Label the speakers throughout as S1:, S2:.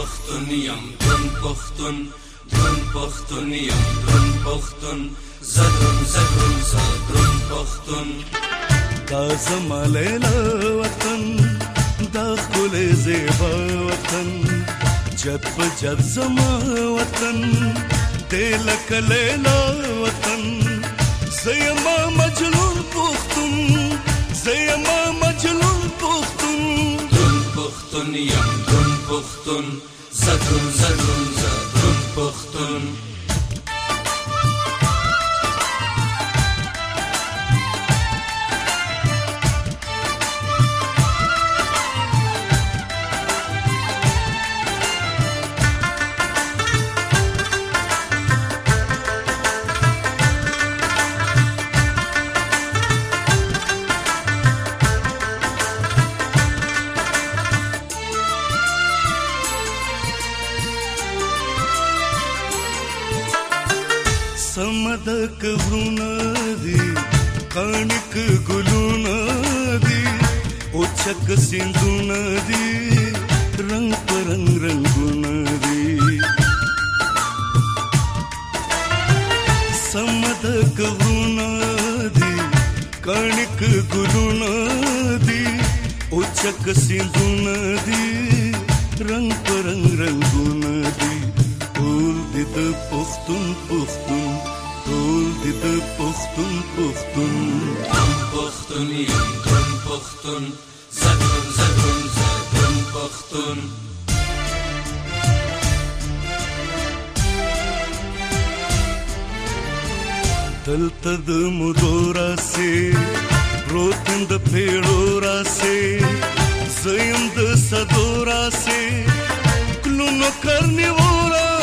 S1: پختون یم درن پختون درن پختون یم درن پختون زدرن زدرن زدرن پختون دا زمالیلا وطن دا خل زیبا وطن جد بجد زما وطن دی لکه لیلا وطن زه یما مجنون پختون زه یما مجنون پختون پښتون یم دروند پښتون زه دروند زه دروند زه دروند پښتون समदक भ्रूणादि कणिक गुलूनादि उच्छक सिंधुनादि रंग परंग रंगुनादि समदक भ्रूणादि कणिक गुलूनादि उच्छक सिंधुनादि रंग د پښتون پښتون ټول دې د پښتون پښتون کوم پښتون یم کوم پښتون زګون زګون زګون پښتون دلته د مودو راسي پروتن د پیړو راسي زیم د صدو راسي کلونو کرنیو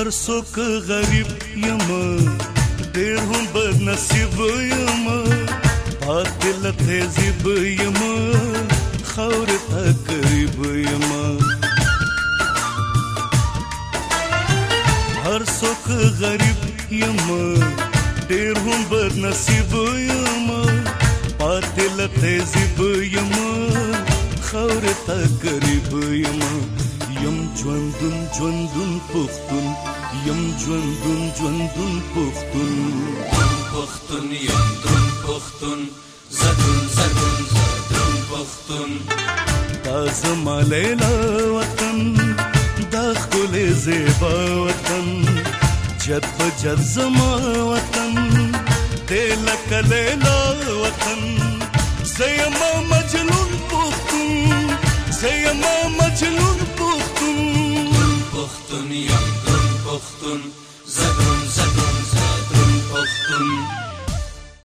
S1: हर सुख गरीब यम देर हूँ बदनसीब यम बातिल तेजिब यम खौर तकरीब यम हर सुख गरीब यम देर हूँ बदनसीब यम बातिल तेजिब यम खौर तकरीब यम یم ژوندون ژوندون پښتون یم ژوندون ژوندون پښتون پښتون یم درون پښتون زدون زدون زدون پښتون دا زماله لا وطن دا خپل زیبا وطن جد بجد زما وطن دل کله لا وطن زیما مجنون پښتون زیما مجنون do'xtir